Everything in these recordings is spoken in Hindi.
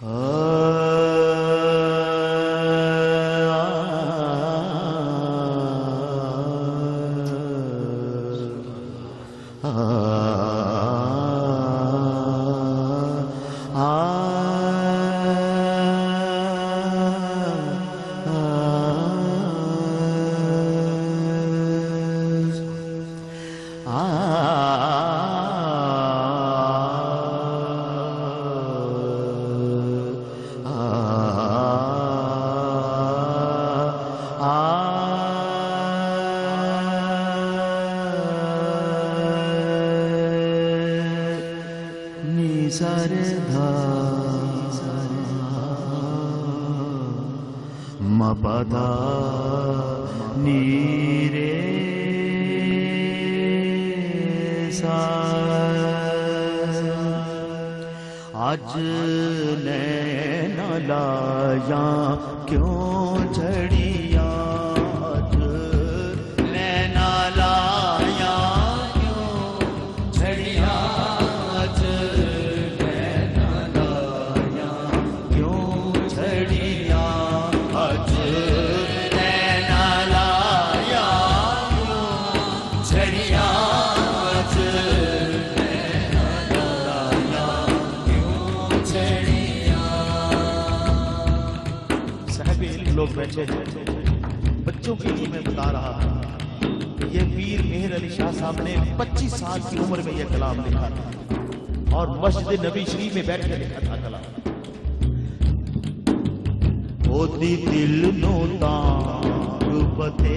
Ah. पदा नीरे आज नैन लाया क्यों झड़िया लोग बैठे हैं। बच्चों के लिए मैं बता रहा हूँ ये वीर मेहर अली शाह साहब ने 25 साल की उम्र में यह कलाम लिखा था और मस्जिद नबी श्री में बैठ कर लिखा था कलाम। दिल नो तारुपते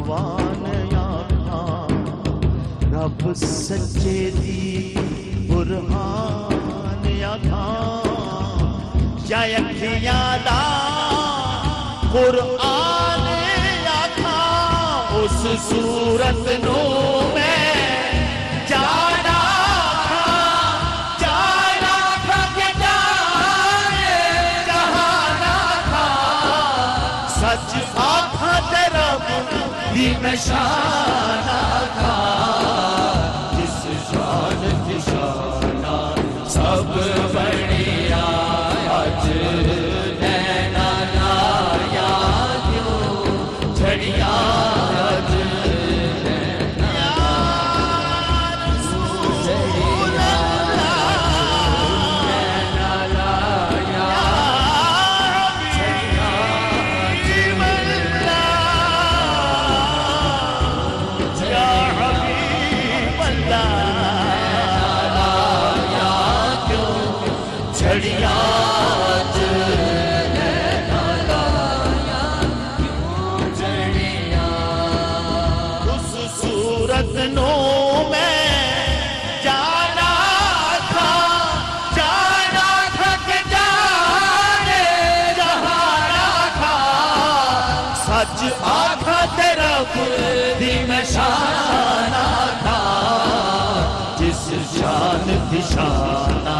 भगवान आखा रब सच्चे दी बुरहान आखा जय यादा कुरआन आखा उस सूरत नो I'm जाना था, जाना सच आखा Hadi meşala kal आज आखा तेरा बुद्धि था। जिस शान दिशाना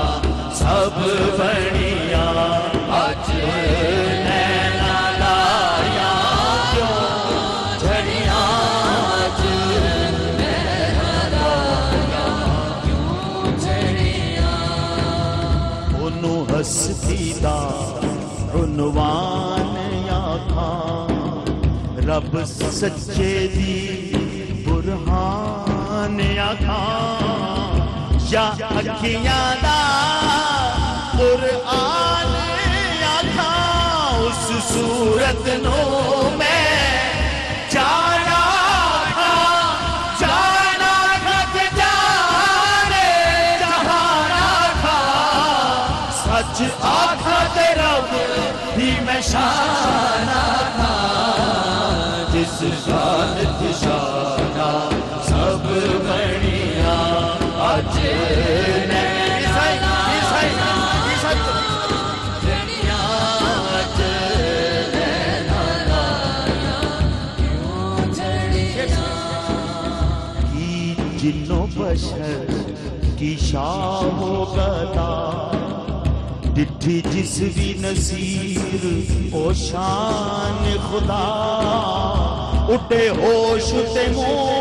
सब बढ़िया। आज झड़िया आज नैना लाया। हस्ती दा उनवान या था। रब सच्चे दी बुरहान आखां। या अखियां दा कुरान आखां। उस सूरत नो जिन्नो बशर की शाह गदा डिठी जिस भी नसीर, ओ शान खुदा, उठे होश ते मोह